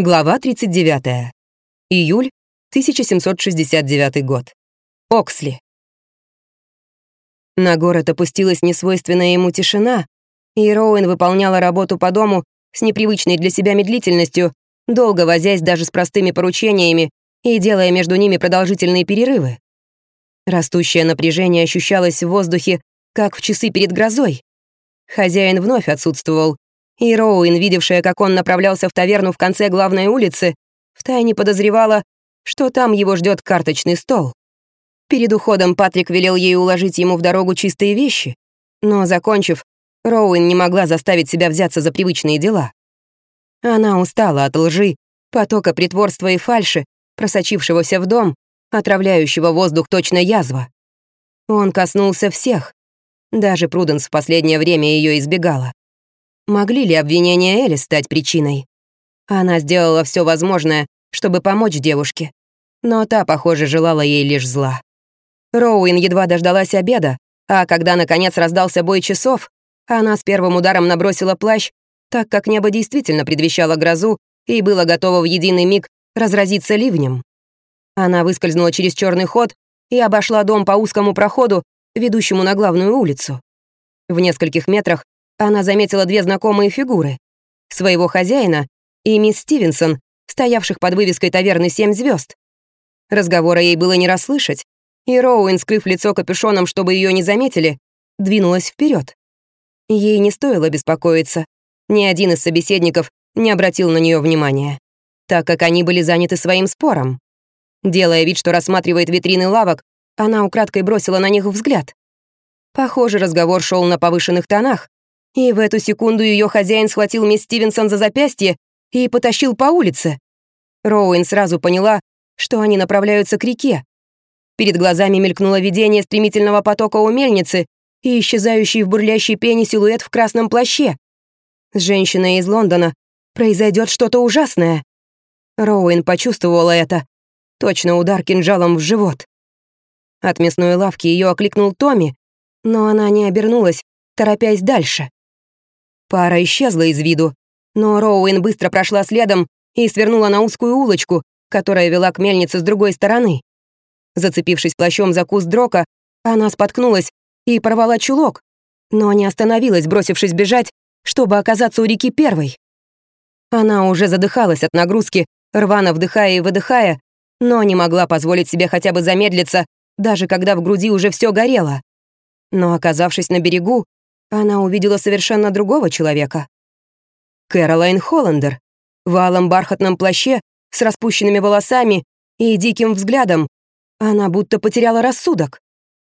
Глава 39. Июль 1769 год. Оксли. На город опустилась несвойственная ему тишина, и Роуэн выполняла работу по дому с непривычной для себя медлительностью, долго возясь даже с простыми поручениями и делая между ними продолжительные перерывы. Растущее напряжение ощущалось в воздухе, как в часы перед грозой. Хозяин вновь отсутствовал, и Роуэн, видевшая, как он направлялся в таверну в конце главной улицы, втайне подозревала, что там его ждет карточный стол. Перед уходом Патрик велел ей уложить ему в дорогу чистые вещи, но, закончив, Роуэн не могла заставить себя взяться за привычные дела. Она устала от лжи, потока притворства и фальши, просочившегося в дом, отравляющего воздух точно язва. Он коснулся всех. Даже Пруденс в последнее время ее избегала. Могли ли обвинения Элли стать причиной? Она сделала все возможное, чтобы помочь девушке, но та, похоже, желала ей лишь зла. Роуин едва дождалась обеда, а когда, наконец, раздался бой часов, она с первым ударом набросила плащ, так как небо действительно предвещало грозу и было готово в единый миг разразиться ливнем. Она выскользнула через черный ход и обошла дом по узкому проходу, ведущему на главную улицу. В нескольких метрах она заметила две знакомые фигуры. Своего хозяина и мисс Стивенсон, стоявших под вывеской таверны «Семь звезд. Разговора ей было не расслышать, и Роуэн, скрыв лицо капюшоном, чтобы ее не заметили, двинулась вперед. Ей не стоило беспокоиться. Ни один из собеседников не обратил на нее внимания, так как они были заняты своим спором. Делая вид, что рассматривает витрины лавок, она украдкой бросила на них взгляд. Похоже, разговор шел на повышенных тонах, и в эту секунду ее хозяин схватил мисс Стивенсон за запястье и потащил по улице. Роуэн сразу поняла, что они направляются к реке. Перед глазами мелькнуло видение стремительного потока у мельницы и исчезающий в бурлящей пене силуэт в красном плаще. С женщиной из Лондона произойдет что-то ужасное. Роуэн почувствовала это. Точно удар кинжалом в живот. От мясной лавки ее окликнул Томми, но она не обернулась, торопясь дальше. Пара исчезла из виду, но Роуэн быстро прошла следом и свернула на узкую улочку, которая вела к мельнице с другой стороны. Зацепившись плащом за куст дрока, она споткнулась и порвала чулок, но не остановилась, бросившись бежать, чтобы оказаться у реки первой. Она уже задыхалась от нагрузки, рвано вдыхая и выдыхая, но не могла позволить себе хотя бы замедлиться, даже когда в груди уже все горело. Но, оказавшись на берегу, она увидела совершенно другого человека. Кэролайн Холландер в алом бархатном плаще с распущенными волосами и диким взглядом. Она будто потеряла рассудок.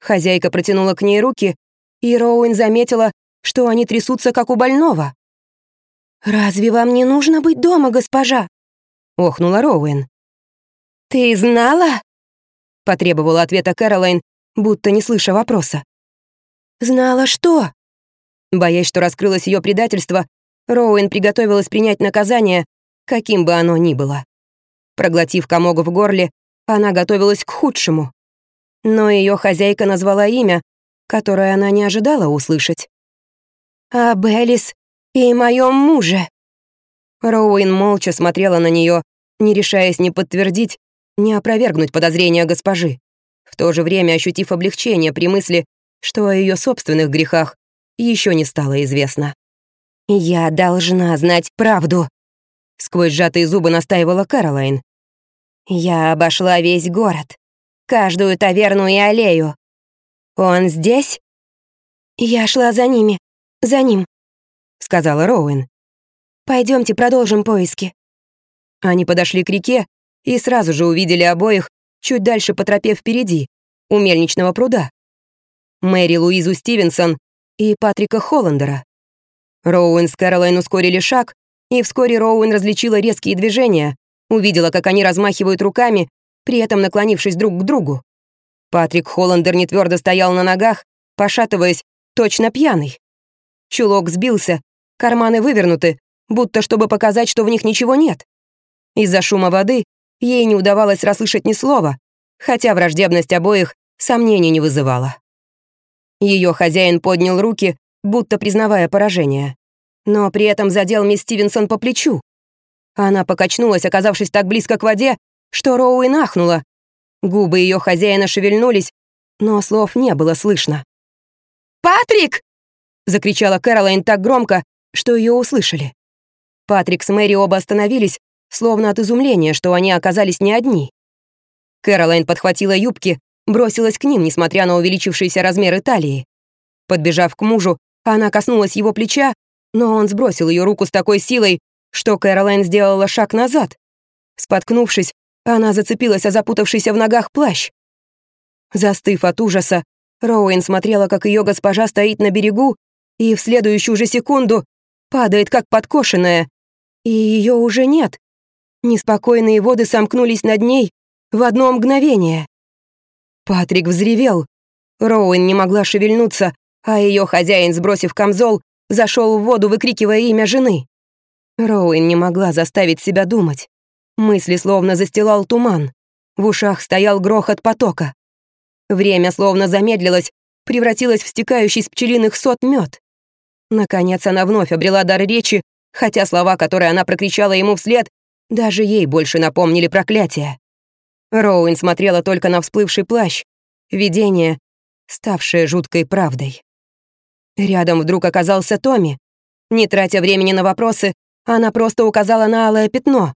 Хозяйка протянула к ней руки, и Роуэн заметила, что они трясутся, как у больного. «Разве вам не нужно быть дома, госпожа?» — охнула Роуэн. «Ты знала?» — потребовала ответа Кэролайн, будто не слыша вопроса. «Знала что?» Боясь, что раскрылось ее предательство, Роуэн приготовилась принять наказание, каким бы оно ни было. Проглотив комок в горле, она готовилась к худшему. Но ее хозяйка назвала имя, которое она не ожидала услышать. «А Беллис и моем муже». Роуэн молча смотрела на нее, не решаясь ни подтвердить, ни опровергнуть подозрения госпожи, в то же время ощутив облегчение при мысли, что о ее собственных грехах еще не стало известно. «Я должна знать правду», — сквозь сжатые зубы настаивала Кэролайн. «Я обошла весь город, каждую таверну и аллею. Он здесь?» «Я шла за ними, за ним», — сказала Роуэн. Пойдемте продолжим поиски». Они подошли к реке и сразу же увидели обоих чуть дальше по тропе впереди, у мельничного пруда. Мэри Луизу Стивенсон и Патрика Холландера. Роуэн с Кэролайн ускорили шаг, и вскоре Роуэн различила резкие движения, увидела, как они размахивают руками, при этом наклонившись друг к другу. Патрик Холландер не твердо стоял на ногах, пошатываясь, точно пьяный. Чулок сбился, карманы вывернуты, будто чтобы показать, что в них ничего нет. Из-за шума воды ей не удавалось расслышать ни слова, хотя враждебность обоих сомнений не вызывала. Ее хозяин поднял руки, будто признавая поражение. Но при этом задел мисс Стивенсон по плечу. Она покачнулась, оказавшись так близко к воде, что Роуи нахнула. Губы ее хозяина шевельнулись, но слов не было слышно. «Патрик!» — закричала Кэролайн так громко, что ее услышали. Патрик с Мэри оба остановились, словно от изумления, что они оказались не одни. Кэролайн подхватила юбки, бросилась к ним, несмотря на увеличившиеся размеры талии. Подбежав к мужу, она коснулась его плеча, но он сбросил ее руку с такой силой, что Кэролайн сделала шаг назад. Споткнувшись, она зацепилась о запутавшийся в ногах плащ. Застыв от ужаса, Роуэн смотрела, как ее госпожа стоит на берегу и в следующую же секунду падает, как подкошенная. И ее уже нет. Неспокойные воды сомкнулись над ней в одно мгновение. Патрик взревел. Роуэн не могла шевельнуться, а ее хозяин, сбросив камзол, зашел в воду, выкрикивая имя жены. Роуэн не могла заставить себя думать. Мысли словно застилал туман. В ушах стоял грохот потока. Время словно замедлилось, превратилось в стекающий с пчелиных сот мед. Наконец она вновь обрела дар речи, хотя слова, которые она прокричала ему вслед, даже ей больше напомнили проклятие. Роуэн смотрела только на всплывший плащ, видение, ставшее жуткой правдой. Рядом вдруг оказался Томми. Не тратя времени на вопросы, она просто указала на алое пятно.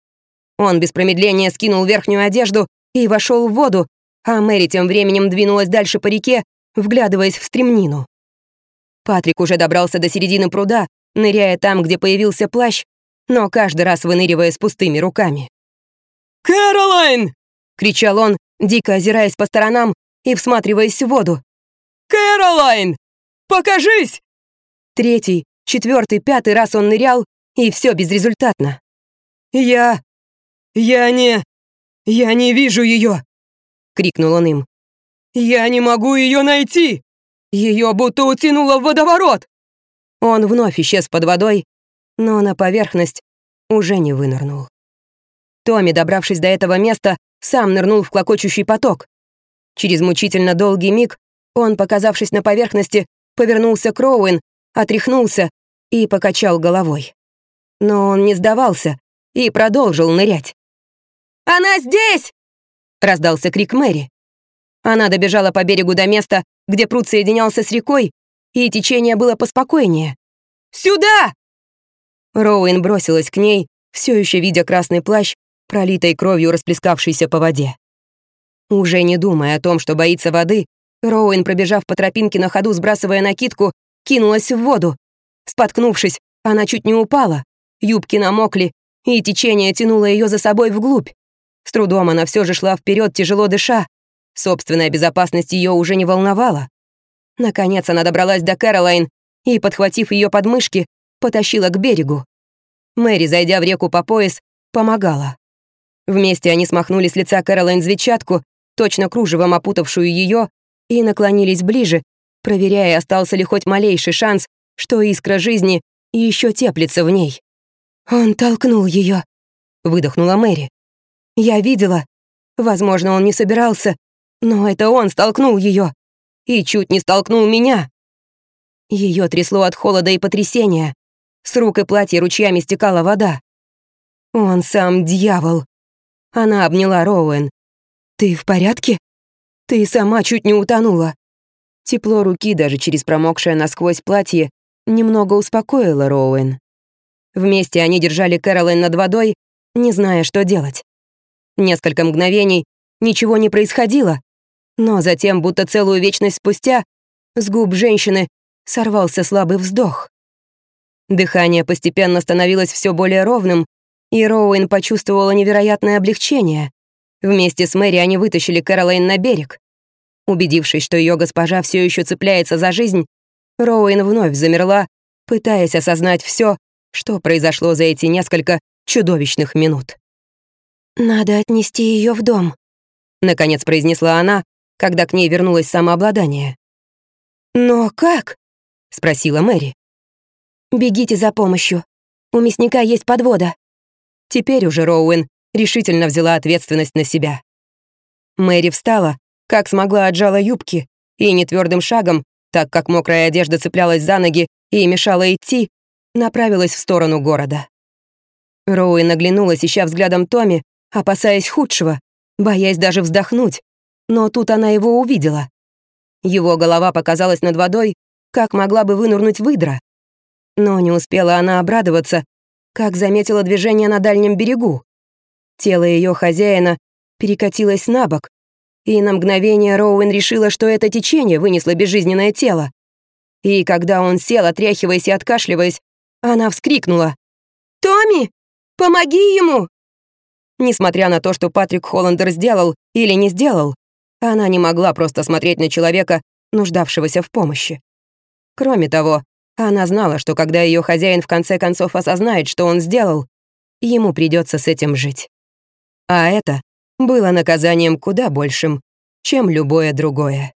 Он без промедления скинул верхнюю одежду и вошел в воду, а Мэри тем временем двинулась дальше по реке, вглядываясь в стремнину. Патрик уже добрался до середины пруда, ныряя там, где появился плащ, но каждый раз выныривая с пустыми руками. «Кэролайн!» — кричал он, дико озираясь по сторонам и всматриваясь в воду. «Кэролайн! Покажись!» Третий, четвертый, пятый раз он нырял, и все безрезультатно. «Я... я не... я не вижу ее!» — крикнул он им. «Я не могу ее найти! Ее будто утянуло в водоворот!» Он вновь исчез под водой, но на поверхность уже не вынырнул. Томми, добравшись до этого места, сам нырнул в клокочущий поток. Через мучительно долгий миг он, показавшись на поверхности, повернулся к Роуэн, отряхнулся и покачал головой. Но он не сдавался и продолжил нырять. «Она здесь!» — раздался крик Мэри. Она добежала по берегу до места, где пруд соединялся с рекой, и течение было поспокойнее. «Сюда!» Роуэн бросилась к ней, все еще видя красный плащ, пролитой кровью расплескавшийся по воде. Уже не думая о том, что боится воды, Роуэн, пробежав по тропинке на ходу, сбрасывая накидку, кинулась в воду. Споткнувшись, она чуть не упала, юбки намокли, и течение тянуло ее за собой вглубь. С трудом она все же шла вперед, тяжело дыша. Собственная безопасность ее уже не волновала. Наконец она добралась до Кэролайн и, подхватив ее подмышки, потащила к берегу. Мэри, зайдя в реку по пояс, помогала. Вместе они смахнули с лица Кэролайн звечатку, точно кружевом опутавшую ее, и наклонились ближе, проверяя, остался ли хоть малейший шанс, что искра жизни еще теплится в ней. «Он толкнул ее, выдохнула Мэри. «Я видела. Возможно, он не собирался, но это он столкнул ее и чуть не столкнул меня». Ее трясло от холода и потрясения. С рук и платья ручьями стекала вода. «Он сам дьявол». Она обняла Роуэн. «Ты в порядке? Ты сама чуть не утонула». Тепло руки даже через промокшее насквозь платье немного успокоило Роуэн. Вместе они держали Кэролайн над водой, не зная, что делать. Несколько мгновений ничего не происходило, но затем, будто целую вечность спустя, с губ женщины сорвался слабый вздох. Дыхание постепенно становилось все более ровным, и Роуэн почувствовала невероятное облегчение. Вместе с Мэри они вытащили Кэролайн на берег. Убедившись, что ее госпожа все еще цепляется за жизнь, Роуэн вновь замерла, пытаясь осознать все, что произошло за эти несколько чудовищных минут. «Надо отнести ее в дом», — наконец произнесла она, когда к ней вернулось самообладание. «Но как?» — спросила Мэри. «Бегите за помощью. У мясника есть подвода». Теперь уже Роуэн решительно взяла ответственность на себя. Мэри встала, как смогла отжала юбки и нетвердым шагом, так как мокрая одежда цеплялась за ноги и мешала идти, направилась в сторону города. Роуи наглянулась, ища взглядом Томми, опасаясь худшего, боясь даже вздохнуть. Но тут она его увидела. Его голова показалась над водой, как могла бы вынурнуть выдра. Но не успела она обрадоваться, как заметила движение на дальнем берегу. Тело ее хозяина перекатилось на бок, и на мгновение Роуэн решила, что это течение вынесло безжизненное тело. И когда он сел, отряхиваясь и откашливаясь, она вскрикнула. «Томми, помоги ему!» Несмотря на то, что Патрик Холландер сделал или не сделал, она не могла просто смотреть на человека, нуждавшегося в помощи. Кроме того, она знала, что когда ее хозяин в конце концов осознает, что он сделал, ему придется с этим жить. А это было наказанием куда большим, чем любое другое.